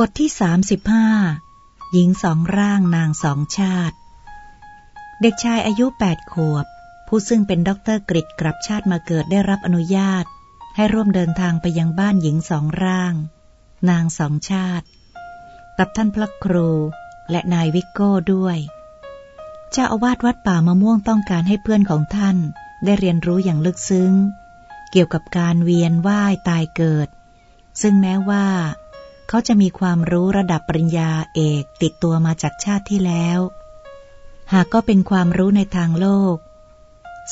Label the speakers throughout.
Speaker 1: บทที่สามสิบห้าหญิงสองร่างนางสองชาติ เด็กชายอายุแปดขวบ ผู้ซึ่งเป็นด็อกเตอร์กริดกลับชาติมาเกิดได้รับอนุญาต ให้ร่วมเดินทางไปยังบ้านหญิงสองร่าง นางสองชาติ กับท่านพระครูและนายวิกโก้ด้วยเจ้าอาวาสวัดป่ามะม่วงต้องการให้เพื่อนของท่านได้เรียนรู้อย่างลึกซึ้ง เกี่ยวกับการเวียนว่ายตายเกิด ซึ่งแม้ว่า เขาจะมีความรู้ระดับปริญญาเอกติดตัวมาจากชาติที่แล้ว หากก็เป็นความรู้ในทางโลก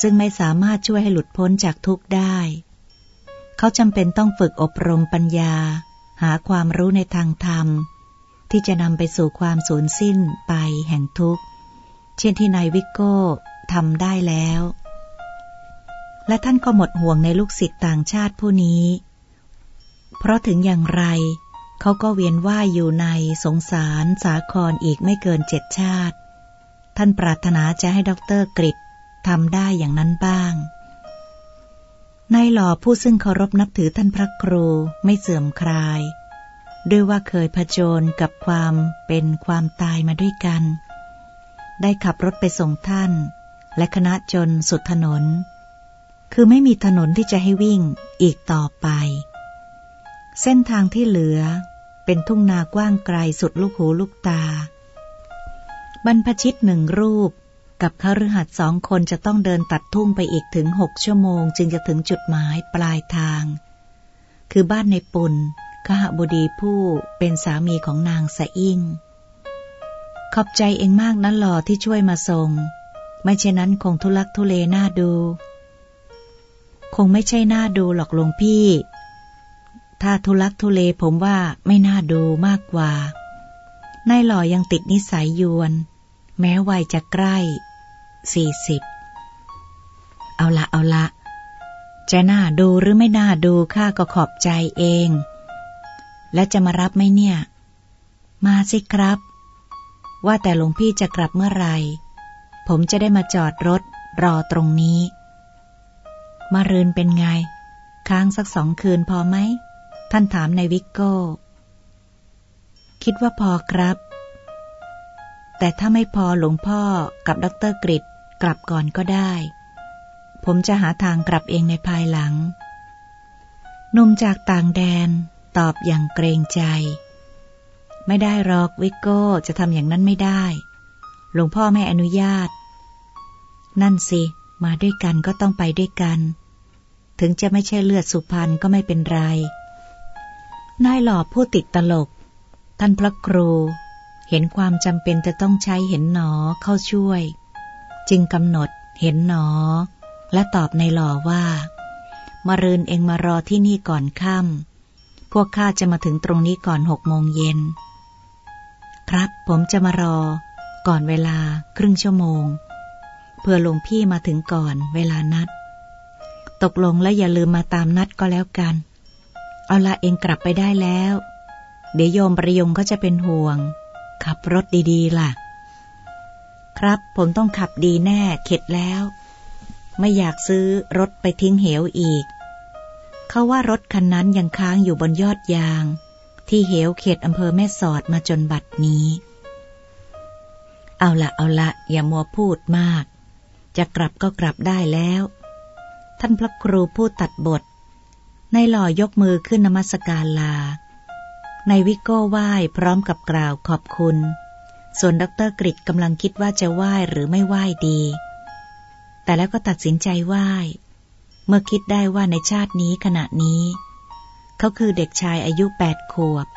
Speaker 1: ซึ่งไม่สามารถช่วยให้หลุดพ้นจากทุกข์ได้ เขาจำเป็นต้องฝึกอบรมปัญญา หาความรู้ในทางธรรม ที่จะนำไปสู่ความสูญสิ้นไปแห่งทุกข์ เช่นที่นายวิกโก้ทำได้แล้ว และท่านก็หมดห่วงในลูกศิษย์ต่างชาติผู้นี้ เพราะถึงอย่างไร เขาก็เวียนว่ายอยู่ในสงสารสาครอีกไม่เกินเจ็ดชาติ ท่านปรารถนาจะให้ด็อกเตอร์กริดทำได้อย่างนั้นบ้างนายหล่อผู้ซึ่งเคารพนับถือท่านพระครูไม่เสื่อมคลาย ด้วยว่าเคยผจญกับความเป็นความตายมาด้วยกัน ได้ขับรถไปส่งท่าน และคณะจนสุดถนน คือไม่มีถนนที่จะให้วิ่งอีกต่อไป เส้นทางที่เหลือเป็นทุ่งนากว้างไกลสุดลูกหูลูกตา บรรพชิตหนึ่งรูปกับข้ารือหัดสองคนจะต้องเดินตัดทุ่งไปอีกถึงหกชั่วโมง จึงจะถึงจุดหมายปลายทาง คือบ้านในปุนขหบดีผู้เป็นสามีของนางสะอิ่ง ขอบใจเองมากนะหล่อที่ช่วยมาส่ง ไม่เช่นนั้นคงทุลักทุเลน่าดู คงไม่ใช่น่าดูหรอกหลวงพี่ ถ้าทุลักทุเลผมว่าไม่น่าดูมากกว่านายหล่อยังติดนิสัยยวน แม้วัยจะใกล้สี่สิบเอาละเอาละ จะน่าดูหรือไม่น่าดูข้าก็ขอบใจเอง และจะมารับไหมเนี่ย มาสิครับ ว่าแต่หลวงพี่จะกลับเมื่อไหร่ ผมจะได้มาจอดรถรอตรงนี้ มารืนเป็นไง ค้างสักสองคืนพอไหม ท่านถามในวิกโก้ คิดว่าพอครับ แต่ถ้าไม่พอหลวงพ่อกับดรกริดกลับก่อนก็ได้ ผมจะหาทางกลับเองในภายหลังหนุ่มจากต่างแดนตอบอย่างเกรงใจ ไม่ได้หรอกวิกโก้จะทำอย่างนั้นไม่ได้ หลวงพ่อไม่อนุญาต นั่นสิ มาด้วยกันก็ต้องไปด้วยกัน ถึงจะไม่ใช่เลือดสุพรรณก็ไม่เป็นไร นายหล่อผู้ติดตลก ท่านพระครู เห็นความจำเป็นจะต้องใช้เห็นหนอเข้าช่วย จึงกำหนดเห็นหนอ และตอบในหล่อว่า มารืนเองมารอที่นี่ก่อนค่ำพวกข้าจะมาถึงตรงนี้ก่อนหกโมงเย็น ครับผมจะมารอ ก่อนเวลาครึ่งชั่วโมง เพื่อหลวงพี่มาถึงก่อนเวลานัด ตกลงและอย่าลืมมาตามนัดก็แล้วกัน เอาละเองกลับไปได้แล้ว เดี๋ยวโยมประยงก็จะเป็นห่วง ขับรถดีๆล่ะ ครับผมต้องขับดีแน่เข็ดแล้ว ไม่อยากซื้อรถไปทิ้งเหวอีก เขาว่ารถคันนั้นยังค้างอยู่บนยอดยาง ที่เหวเขตอำเภอแม่สอดมาจนบัดนี้ เอาละเอาละอย่ามัวพูดมาก จะกลับก็กลับได้แล้ว ท่านพระครูพูดตัดบท นายหล่อยกมือขึ้นนมัสการลานายวิกโก้ไหว้พร้อมกับกล่าวขอบคุณ ส่วนดร.กริดกำลังคิดว่าจะไหว้หรือไม่ไหว้ดี แต่แล้วก็ตัดสินใจไหว้ เมื่อคิดได้ว่าในชาตินี้ขณะนี้ เขาคือเด็กชายอายุแปดขวบ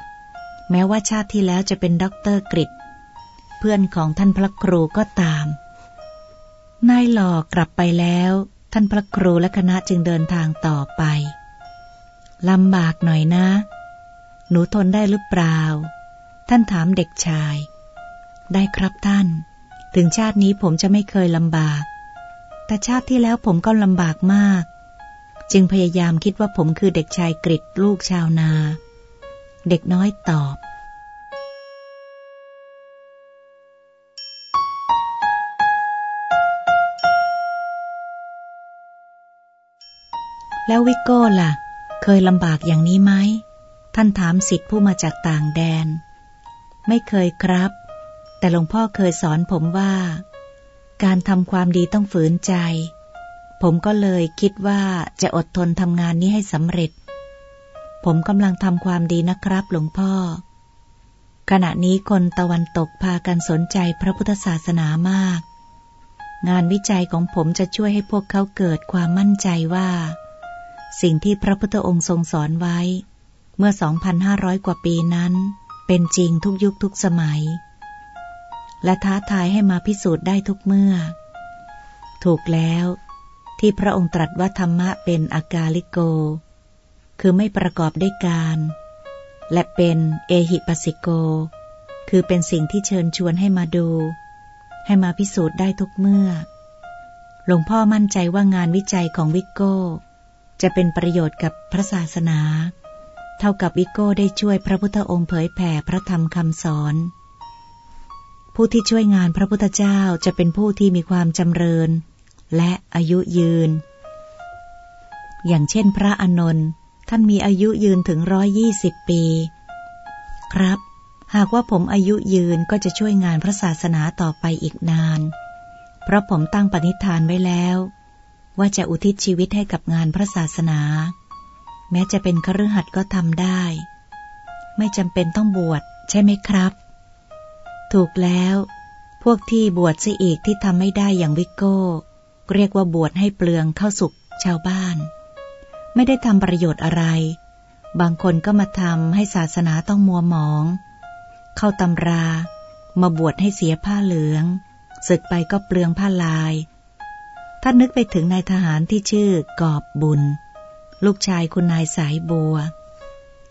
Speaker 1: แม้ว่าชาติที่แล้วจะเป็นด็อกเตอร์กริดเพื่อนของท่านพระครูก็ตาม นายหล่อกลับไปแล้ว ท่านพระครูและคณะจึงเดินทางต่อไป ลำบากหน่อยนะ หนูทนได้หรือเปล่า ท่านถามเด็กชาย ได้ครับท่าน ถึงชาตินี้ผมจะไม่เคยลำบาก แต่ชาติที่แล้วผมก็ลำบากมาก จึงพยายามคิดว่าผมคือเด็กชายกริดลูกชาวนา เด็กน้อยตอบแล้ววิโก้ล่ะ เคยลำบากอย่างนี้ไหม ท่านถามสิทธิผู้มาจากต่างแดน ไม่เคยครับ แต่หลวงพ่อเคยสอนผมว่า การทำความดีต้องฝืนใจ ผมก็เลยคิดว่าจะอดทนทำงานนี้ให้สำเร็จ ผมกำลังทำความดีนะครับ หลวงพ่อ ขณะนี้คนตะวันตกพากันสนใจพระพุทธศาสนามาก งานวิจัยของผมจะช่วยให้พวกเขาเกิดความมั่นใจว่า สิ่งที่พระพุทธองค์ทรงสอนไว้ เมื่อ 2,500 กว่าปีนั้น เป็นจริงทุกยุคทุกสมัย และท้าทายให้มาพิสูจน์ได้ทุกเมื่อ ถูกแล้วที่พระองค์ตรัสว่าธรรมะเป็นอากาลิโก คือไม่ประกอบด้วยการ และเป็นเอหิปัสิโก คือเป็นสิ่งที่เชิญชวนให้มาดู ให้มาพิสูจน์ได้ทุกเมื่อ หลวงพ่อมั่นใจว่างานวิจัยของวิโก้ จะเป็นประโยชน์กับพระศาสนา เท่ากับวิโก้ได้ช่วยพระพุทธองค์เผยแผ่พระธรรมคำสอน ผู้ที่ช่วยงานพระพุทธเจ้าจะเป็นผู้ที่มีความจำเริญ และอายุยืน อย่างเช่นพระอนนท์ท่านมีอายุยืนถึงร้อยยี่สิบปี ครับ หากว่าผมอายุยืนก็จะช่วยงานพระศาสนาต่อไปอีกนาน เพราะผมตั้งปณิธานไว้แล้ว ว่าจะอุทิศชีวิตให้กับงานพระศาสนา แม้จะเป็นคฤหัสถ์ก็ทำได้ ไม่จำเป็นต้องบวชใช่ไหมครับ ถูกแล้ว พวกที่บวชซะอีกที่ทำไม่ได้อย่างวิโก้ เรียกว่าบวชให้เปลืองเข้าสุกชาวบ้าน ไม่ได้ทำประโยชน์อะไร บางคนก็มาทำให้ศาสนาต้องมัวหมอง เข้าตำรา มาบวชให้เสียผ้าเหลืองศึกไปก็เปลืองผ้าลาย ท่านนึกไปถึงนายทหารที่ชื่อกอบบุญ ลูกชายคุณนายสายบัว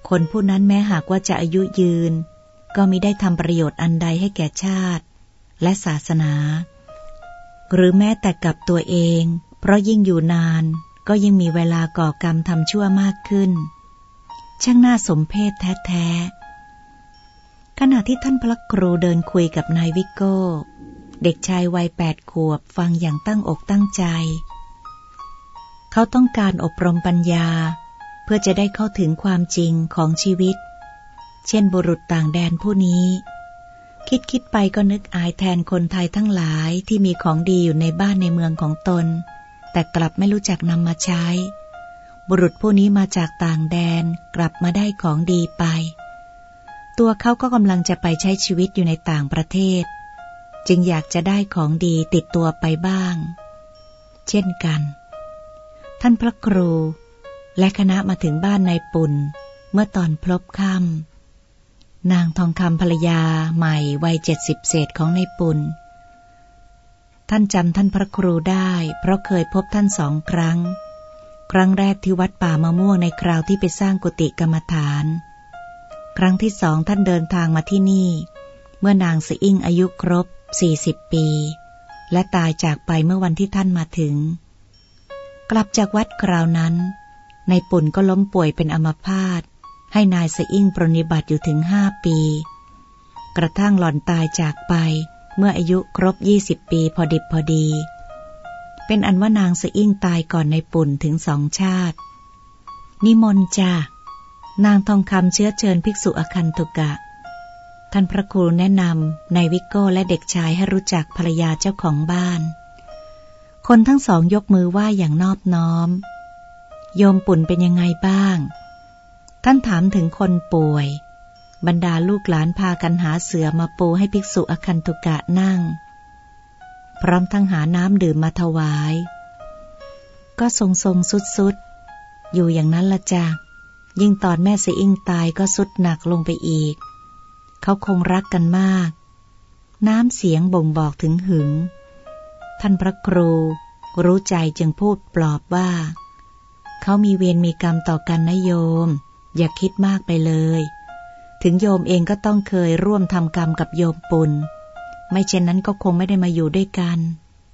Speaker 1: คนผู้นั้นแม้หากว่าจะอายุยืน ก็มิได้ทำประโยชน์อันใดให้แก่ชาติ และศาสนา หรือแม้แต่กับตัวเอง เพราะยิ่งอยู่นาน ก็ยิ่งมีเวลาก่อกรรมทำชั่วมากขึ้น ช่างน่าสมเพชแท้ๆขณะที่ท่านพระครูเดินคุยกับนายวิโก้ เด็กชายวัยแปดขวบฟังอย่างตั้งอกตั้งใจ เขาต้องการอบรมปัญญา เพื่อจะได้เข้าถึงความจริงของชีวิต เช่นบุรุษต่างแดนผู้นี้ คิดคิดไปก็นึกอายแทนคนไทยทั้งหลายที่มีของดีอยู่ในบ้านในเมืองของตน แต่กลับไม่รู้จักนำมาใช้ บุรุษผู้นี้มาจากต่างแดนกลับมาได้ของดีไป ตัวเขาก็กำลังจะไปใช้ชีวิตอยู่ในต่างประเทศ จึงอยากจะได้ของดีติดตัวไปบ้าง เช่นกัน ท่านพระครู และคณะมาถึงบ้านนายปุ่น เมื่อตอนพลบค่ำนางทองคำภรรยาใหม่วัยเจ็ดสิบเศษของนายปุ่น ท่านจำท่านพระครูได้ เพราะเคยพบท่านสองครั้ง ครั้งแรกที่วัดป่ามะม่วงในคราวที่ไปสร้างกุฏิกรรมฐาน ครั้งที่สองท่านเดินทางมาที่นี่เมื่อนางสอิ่งอายุครบ สี่สิบปี และตายจากไปเมื่อวันที่ท่านมาถึง กลับจากวัดคราวนั้น ในปุ่นก็ล้มป่วยเป็นอัมพาตให้นายสอิ่งปรนิบัติอยู่ถึงห้าปี กระทั่งหล่อนตายจากไปเมื่ออายุครบยี่สิบปีพอดิบพอดี เป็นอันว่านางสอิ่งตายก่อนในปุ่นถึงสองชาติ นิมนต์จ้านางทองคำเชื้อเชิญภิกษุอคันตุกะ ท่านพระครูแนะนำนายวิโก้และเด็กชายให้รู้จักภรรยาเจ้าของบ้าน คนทั้งสองยกมือไหว้อย่างนอบน้อม โยมปุ่นเป็นยังไงบ้าง ท่านถามถึงคนป่วย บรรดาลูกหลานพากันหาเสือมาปูให้ภิกษุอคันตุกะนั่ง พร้อมทั้งหาน้ำดื่มมาถวาย ก็ทรงทรงสุดสุดอยู่อย่างนั้นละจ้ะยิ่งตอนแม่เสอิงตายก็สุดหนักลงไปอีก เขาคงรักกันมาก น้ำเสียงบ่งบอกถึงหึง ท่านพระครูรู้ใจจึงพูดปลอบว่า เขามีเวรมีกรรมต่อกันนะโยม อย่าคิดมากไปเลย ถึงโยมเองก็ต้องเคยร่วมทำกรรมกับโยมปุณไม่เช่นนั้นก็คงไม่ได้มาอยู่ด้วยกัน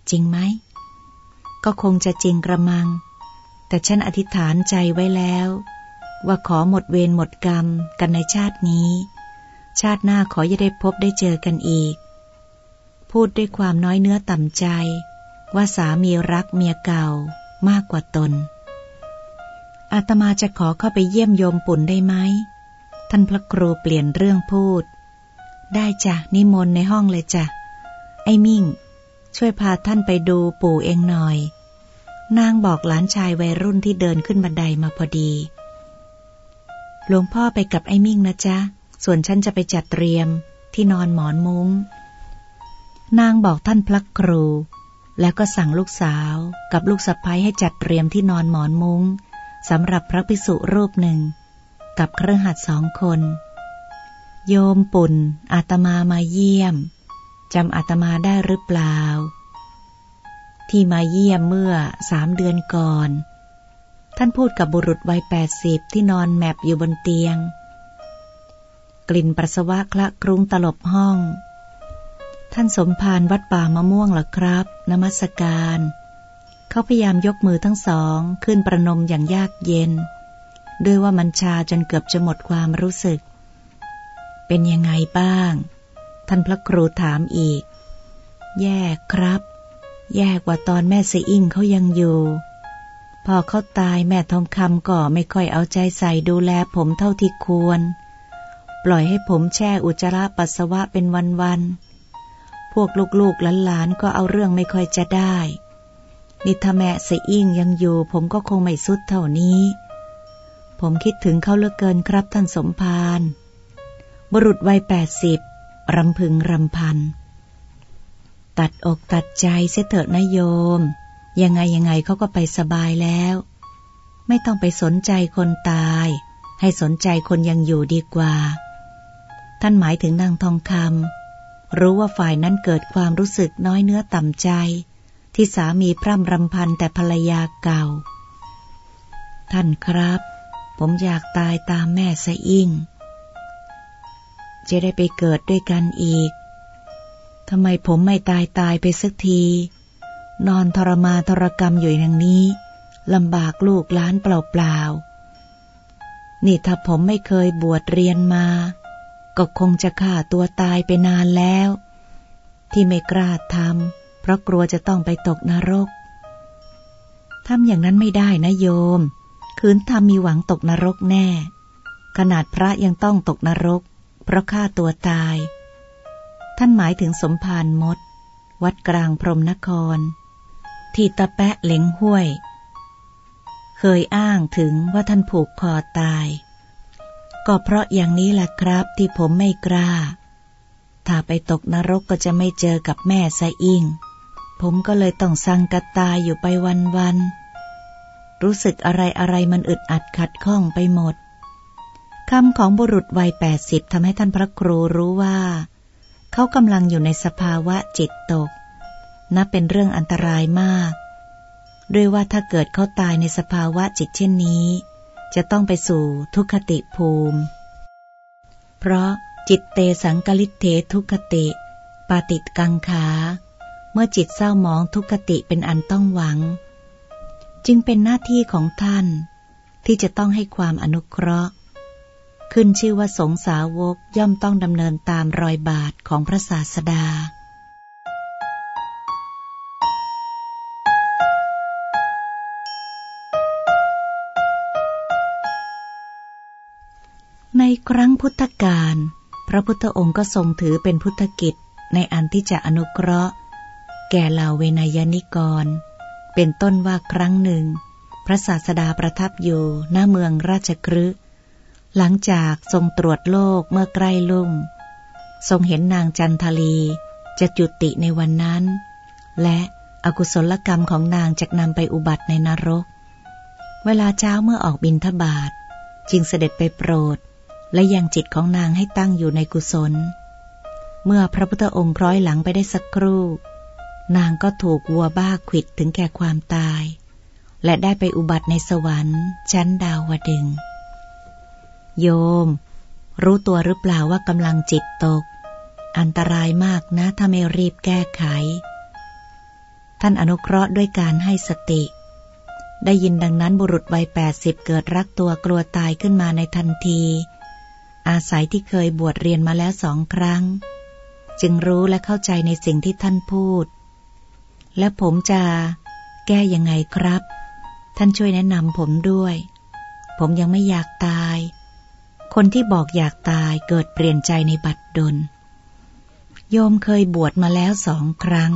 Speaker 1: จริงไหม ก็คงจะจริงกระมัง แต่ฉันอธิษฐานใจไว้แล้ว ว่าขอหมดเวรหมดกรรมกันในชาตินี้ ชาติหน้าขออย่าได้พบได้เจอกันอีก พูดด้วยความน้อยเนื้อต่ำใจ ว่าสามีรักเมียเก่ามากกว่าตน อาตมาจะขอเข้าไปเยี่ยมโยมปุ่นได้ไหม ท่านพระครูเปลี่ยนเรื่องพูด ได้จ้ะนิมนต์ในห้องเลยจ้ะ ไอ้มิ่ง ช่วยพาท่านไปดูปู่เองหน่อย นางบอกหลานชายวัยรุ่นที่เดินขึ้นบันไดมาพอดี หลวงพ่อไปกับไอ้มิ่งนะจ๊ะ ส่วนฉันจะไปจัดเตรียมที่นอนหมอนมุง้ง นางบอกท่านพระครู แล้วก็สั่งลูกสาวกับลูกสะพ้ยให้จัดเตรียมที่นอนหมอนมุง้งสำหรับพระภิกษุรูปหนึ่ง กับเครื่องหัดสองคน โยมปุ่น อาตมามาเยี่ยมจำอาตมาได้หรือเปล่า ที่มาเยี่ยมเมื่อสามเดือนก่อน ท่านพูดกับบุรุษวัยแปดสิบที่นอนแมบอยู่บนเตียง กลิ่นปัสสาวะคละกรุงตลบห้อง ท่านสมภารวัดป่ามะม่วงหรอครับ นมัสการ เขาพยายามยกมือทั้งสองขึ้นประนมอย่างยากเย็น ด้วยว่ามันชาจนเกือบจะหมดความรู้สึก เป็นยังไงบ้าง ท่านพระครูถามอีก แย่ครับ แย่กว่าตอนแม่เสอิ่งเขายังอยู่พอเขาตายแม่ทองคำก็ไม่ค่อยเอาใจใส่ดูแลผมเท่าที่ควร ปล่อยให้ผมแช่อุจจาระปัสสาวะเป็นวันๆ พวกลูกๆหลานๆก็เอาเรื่องไม่ค่อยจะได้ นิทแม่เสอิ่งยังอยู่ ผมก็คงไม่สุดเท่านี้ ผมคิดถึงเขาเหลือเกินครับท่านสมภารบุรุษวัยแปดสิบรำพึงรำพัน ตัดอกตัดใจเสเถอะนโยม ยังไงยังไงเขาก็ไปสบายแล้ว ไม่ต้องไปสนใจคนตาย ให้สนใจคนยังอยู่ดีกว่า ท่านหมายถึงนางทองคำรู้ว่าฝ่ายนั้นเกิดความรู้สึกน้อยเนื้อต่ำใจ ที่สามีพร่ำรำพันแต่ภรรยาเก่า ท่านครับ ผมอยากตายตามแม่สะอิ่ง จะได้ไปเกิดด้วยกันอีกทำไมผมไม่ตายตายไปสักที นอนทรมาทรกรรมอยู่อย่างนี้ลำบากลูกล้านเปล่าๆนี่ถ้าผมไม่เคยบวชเรียนมา ก็คงจะฆ่าตัวตายไปนานแล้ว ที่ไม่กล้าทำเพราะกลัวจะต้องไปตกนรกทำอย่างนั้นไม่ได้นะโยม คืนทำมีหวังตกนรกแน่ ขนาดพระยังต้องตกนรก เพราะฆ่าตัวตาย ท่านหมายถึงสมภารมด วัดกลางพรมนคร ที่ตะแปะเหลงห้วย เคยอ้างถึงว่าท่านผูกคอตาย ก็เพราะอย่างนี้แหละครับที่ผมไม่กล้า ถ้าไปตกนรกก็จะไม่เจอกับแม่ซะอิง ผมก็เลยต้องสังกตายอยู่ไปวันๆ รู้สึกอะไรอะไรมันอึดอัดขัดข้องไปหมด คำของบุรุษวัยแปดสิบทำให้ท่านพระครูรู้ว่า เขากำลังอยู่ในสภาวะจิตตก นับเป็นเรื่องอันตรายมาก ด้วยว่าถ้าเกิดเขาตายในสภาวะจิตเช่นนี้ จะต้องไปสู่ทุกขติภูมิ เพราะจิตเตสังกลิเททุกขติ ปาติกังขา เมื่อจิตเศร้ามองทุกขติเป็นอันต้องหวัง จึงเป็นหน้าที่ของท่าน ที่จะต้องให้ความอนุเคราะห์ ขึ้นชื่อว่าสงสาวกย่อมต้องดำเนินตามรอยบาทของพระศาสดา ครั้งพุทธกาลพระพุทธองค์ก็ทรงถือเป็นพุทธกิจในอันที่จะอนุเคราะห์ แก่เหล่าเวนยนิกร เป็นต้นว่าครั้งหนึ่ง พระศาสดาประทับอยู่หน้าเมืองราชกฤห์หลังจากทรงตรวจโลกเมื่อใกล้ลุ่งทรงเห็นนางจันทลีจะจุติในวันนั้น และอกุศลกรรมของนางจะนำไปอุบัติในนรก เวลาเช้าเมื่อออกบินทบาท จึงเสด็จไปโปรด และยังจิตของนางให้ตั้งอยู่ในกุศล เมื่อพระพุทธองค์คล้อยหลังไปได้สักครู่ นางก็ถูกวัวบ้าขิดถึงแก่ความตาย และได้ไปอุบัติในสวรรค์ ชั้นดาวดึง โยม รู้ตัวหรือเปล่าว่ากำลังจิตตก อันตรายมากนะถ้าไม่รีบแก้ไข ท่านอนุเคราะห์ด้วยการให้สติได้ยินดังนั้นบุรุษวัยแปดสิบเกิดรักตัวกลัวตายขึ้นมาในทันที อาศัยที่เคยบวชเรียนมาแล้วสองครั้ง จึงรู้และเข้าใจในสิ่งที่ท่านพูด และผมจะแก้ยังไงครับ ท่านช่วยแนะนำผมด้วย ผมยังไม่อยากตาย คนที่บอกอยากตายเกิดเปลี่ยนใจในบัดดล โยมเคยบวชมาแล้วสองครั้ง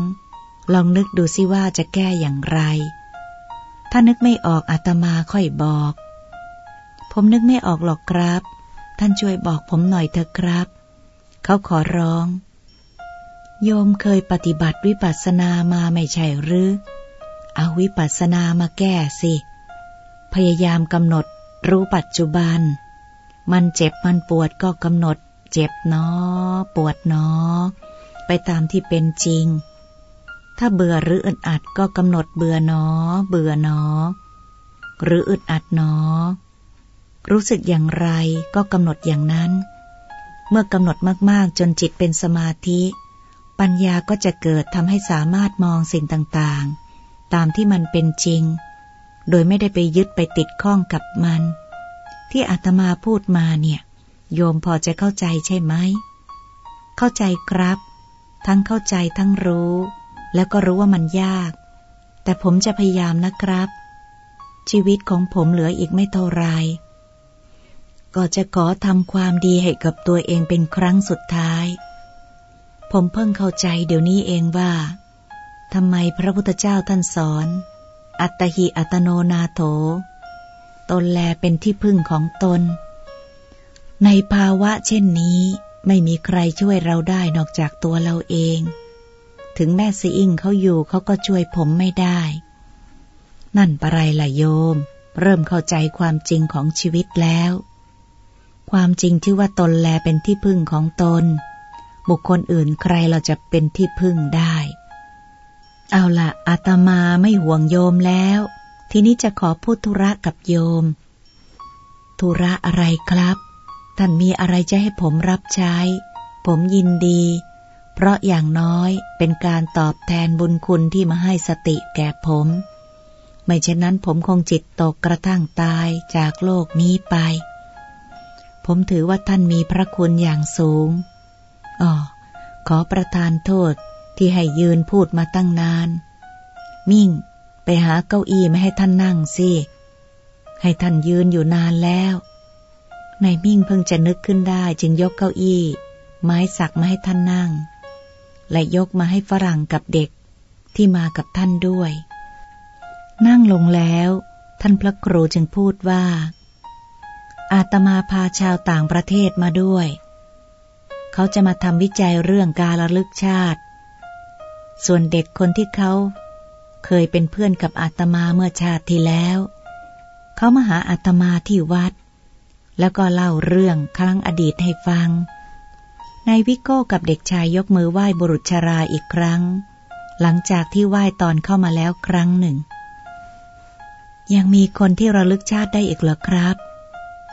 Speaker 1: ลองนึกดูสิว่าจะแก้อย่างไร ถ้านึกไม่ออกอาตมาค่อยบอก ผมนึกไม่ออกหรอกครับ ท่านช่วยบอกผมหน่อยเถอะครับ เขาขอร้อง โยมเคยปฏิบัติวิปัสสนามาไม่ใช่หรือ เอาวิปัสสนามาแก้สิ พยายามกำหนดรู้ปัจจุบัน มันเจ็บมันปวดก็กำหนด เจ็บเนอ ปวดเนอ ไปตามที่เป็นจริง ถ้าเบื่อหรืออึดอัดก็กำหนดเบื่อเนอ เบื่อเนอ หรืออึดอัดเนอ รู้สึกอย่างไรก็กำหนดอย่างนั้น เมื่อกำหนดมากๆ จนจิตเป็นสมาธิ ปัญญาก็จะเกิดทำให้สามารถมองสิ่งต่างๆ ตามที่มันเป็นจริง โดยไม่ได้ไปยึดไปติดข้องกับมัน ที่อาตมาพูดมาเนี่ย โยมพอจะเข้าใจใช่ไหม เข้าใจครับ ทั้งเข้าใจทั้งรู้ แล้วก็รู้ว่ามันยาก แต่ผมจะพยายามนะครับชีวิตของผมเหลืออีกไม่เท่าไร ก็จะขอทำความดีให้กับตัวเองเป็นครั้งสุดท้าย ผมเพิ่งเข้าใจเดี๋ยวนี้เองว่าทำไมพระพุทธเจ้าท่านสอน อัตหิอัตโนนาโถ ตนแลเป็นที่พึ่งของตน ในภาวะเช่นนี้ไม่มีใครช่วยเราได้นอกจากตัวเราเอง ถึงแม่ซีอิงเขาอยู่เขาก็ช่วยผมไม่ได้ นั่นปะไรล่ะโยม เริ่มเข้าใจความจริงของชีวิตแล้ว ความจริงที่ว่าตนแลเป็นที่พึ่งของตน บุคคลอื่นใครเราจะเป็นที่พึ่งได้ เอาละอาตมาไม่ห่วงโยมแล้ว ทีนี้จะขอพูดธุระกับโยม ธุระอะไรครับ ท่านมีอะไรจะให้ผมรับใช้ ผมยินดี เพราะอย่างน้อยเป็นการตอบแทนบุญคุณที่มาให้สติแก่ผม ไม่เช่นนั้นผมคงจิตตกกระทั่งตายจากโลกนี้ไป ผมถือว่าท่านมีพระคุณอย่างสูง อ๋อ ขอประทานโทษที่ให้ยืนพูดมาตั้งนาน มิ่ง ไปหาเก้าอี้ไม่ให้ท่านนั่งสิ ให้ท่านยืนอยู่นานแล้วนายมิ่งเพิ่งจะนึกขึ้นได้จึงยกเก้าอี้ ไม้สักมาให้ท่านนั่ง และยกมาให้ฝรั่งกับเด็กที่มากับท่านด้วย นั่งลงแล้ว ท่านพระครูจึงพูดว่า อาตมาพาชาวต่างประเทศมาด้วย เขาจะมาทำวิจัยเรื่องการระลึกชาติ ส่วนเด็กคนที่เขา เคยเป็นเพื่อนกับอาตมาเมื่อชาติที่แล้ว เขามาหาอาตมาที่วัด แล้วก็เล่าเรื่องครั้งอดีตให้ฟัง นายวิโก้กับเด็กชายยกมือไหว้บุรุษชาราอีกครั้ง หลังจากที่ไหว้ตอนเข้ามาแล้วครั้งหนึ่ง ยังมีคนที่ระลึกชาติได้อีกเหรอครับ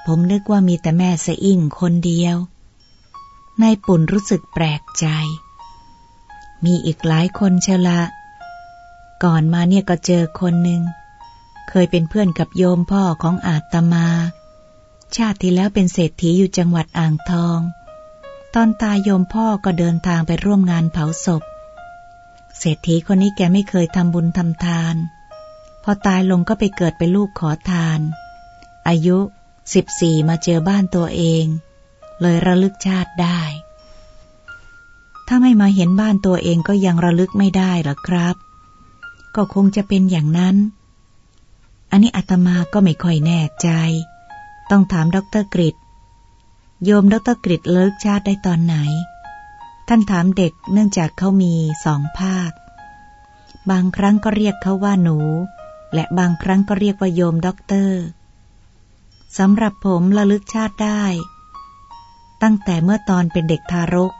Speaker 1: ผมนึกว่ามีแต่แม่สะอิ่งคนเดียวนายปุ่นรู้สึกแปลกใจ มีอีกหลายคนเชละ ก่อนมาเนี่ยก็เจอคนหนึ่ง เคยเป็นเพื่อนกับโยมพ่อของอาตมา ชาติที่แล้วเป็นเศรษฐีอยู่จังหวัดอ่างทอง ตอนตายโยมพ่อก็เดินทางไปร่วมงานเผาศพ เศรษฐีคนนี้แกไม่เคยทำบุญทำทาน พอตายลงก็ไปเกิดเป็นลูกขอทาน อายุ สิบสี่มาเจอบ้านตัวเอง เลยระลึกชาติได้ ถ้าไม่มาเห็นบ้านตัวเองก็ยังระลึกไม่ได้หรอครับ ก็คงจะเป็นอย่างนั้น อันนี้อาตมาก็ไม่ค่อยแน่ใจ ต้องถามดรกริดโยมดรกริดเลิกชาติได้ตอนไหน ท่านถามเด็กเนื่องจากเขามีสองภาค บางครั้งก็เรียกเขาว่าหนู และบางครั้งก็เรียกว่าโยมด็อกเตอร์ สำหรับผมระลึกชาติได้ ตั้งแต่เมื่อตอนเป็นเด็กทารก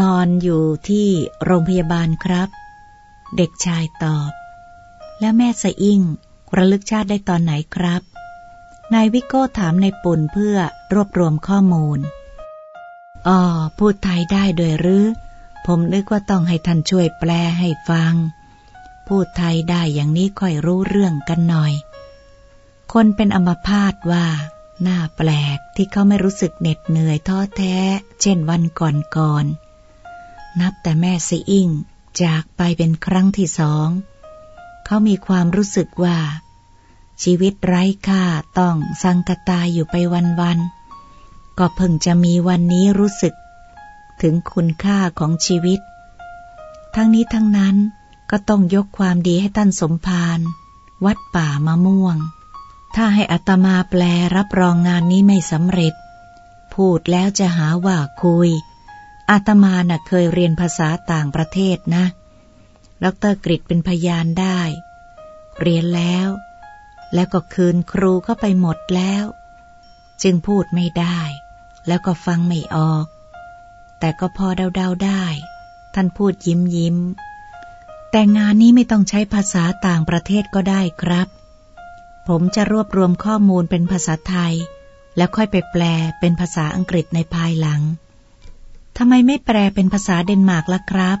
Speaker 1: นอนอยู่ที่โรงพยาบาลครับ เด็กชายตอบ แล้วแม่สะอิ่งระลึกชาติได้ตอนไหนครับ นายวิโก้ถามในปุ่นเพื่อรวบรวมข้อมูลอ๋อพูดไทยได้โดยหรือ ผมนึกว่าต้องให้ท่านช่วยแปลให้ฟัง พูดไทยได้อย่างนี้ค่อยรู้เรื่องกันหน่อย คนเป็นอัมพาตว่าน่าแปลกที่เขาไม่รู้สึกเหน็ดเหนื่อยท้อแท้ เช่นวันก่อนๆนับแต่แม่ซีอิงจากไปเป็นครั้งที่สอง เขามีความรู้สึกว่า ชีวิตไร้ค่าต้องสังกตายอยู่ไปวันก็เพิ่งจะมีวันนี้รู้สึก ถึงคุณค่าของชีวิต ทั้งนี้ทั้งนั้นก็ต้องยกความดีให้ท่านสมภารวัดป่ามะม่วง ถ้าให้อัตมาแปลรับรองงานนี้ไม่สำเร็จ พูดแล้วจะหาว่าคุย อาตมาน่ะเคยเรียนภาษาต่างประเทศนะดรกริดเป็นพยานได้ เรียนแล้ว แล้วก็คืนครูเข้าไปหมดแล้ว จึงพูดไม่ได้ แล้วก็ฟังไม่ออก แต่ก็พอเดาๆได้ ท่านพูดยิ้มยิ้ม แต่งานนี้ไม่ต้องใช้ภาษาต่างประเทศก็ได้ครับ ผมจะรวบรวมข้อมูลเป็นภาษาไทย แล้วค่อยไปแปลเป็นภาษาอังกฤษในภายหลังทำไมไม่แปลเป็นภาษาเดนมาร์กล่ะครับ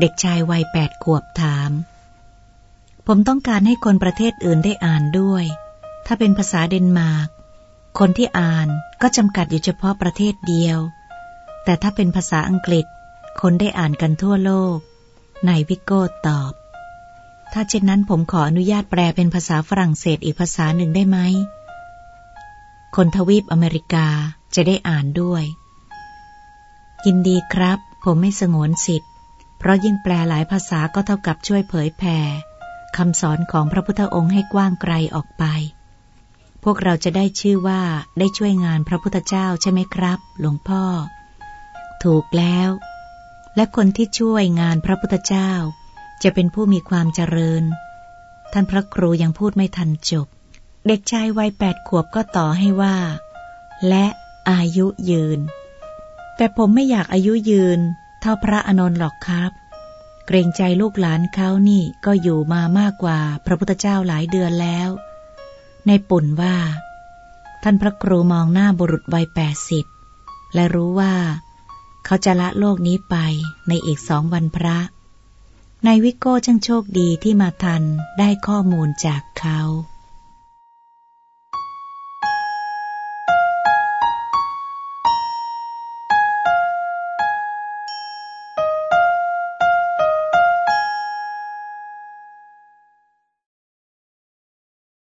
Speaker 1: เด็กชายวัยแปดขวบถาม ผมต้องการให้คนประเทศอื่นได้อ่านด้วย ถ้าเป็นภาษาเดนมาร์ก คนที่อ่านก็จำกัดอยู่เฉพาะประเทศเดียว แต่ถ้าเป็นภาษาอังกฤษ คนได้อ่านกันทั่วโลก นายวิโก้ตอบ ถ้าเช่นนั้นผมขออนุญาตแปลเป็นภาษาฝรั่งเศสอีกภาษาหนึ่งได้ไหม คนทวีปอเมริกาจะได้อ่านด้วย ยินดีครับ ผมไม่สงวนสิทธิ์ เพราะยิ่งแปลหลายภาษาก็เท่ากับช่วยเผยแผ่คำสอนของพระพุทธองค์ให้กว้างไกลออกไป พวกเราจะได้ชื่อว่าได้ช่วยงานพระพุทธเจ้าใช่ไหมครับ หลวงพ่อ ถูกแล้ว และคนที่ช่วยงานพระพุทธเจ้า จะเป็นผู้มีความเจริญ ท่านพระครูยังพูดไม่ทันจบ เด็กชายวัยแปดขวบก็ต่อให้ว่า และอายุยืน แต่ผมไม่อยากอายุยืน เท่าพระอนนท์หรอกครับ เกรงใจลูกหลานเขานี่ก็อยู่มามากกว่าพระพุทธเจ้าหลายเดือนแล้ว ในปุ่นว่า ท่านพระครูมองหน้าบุรุษวัยแปดสิบและรู้ว่า เขาจะละโลกนี้ไปในอีกสองวันพระ นายวิโก้ช่างโชคดีที่มาทันได้ข้อมูลจากเขา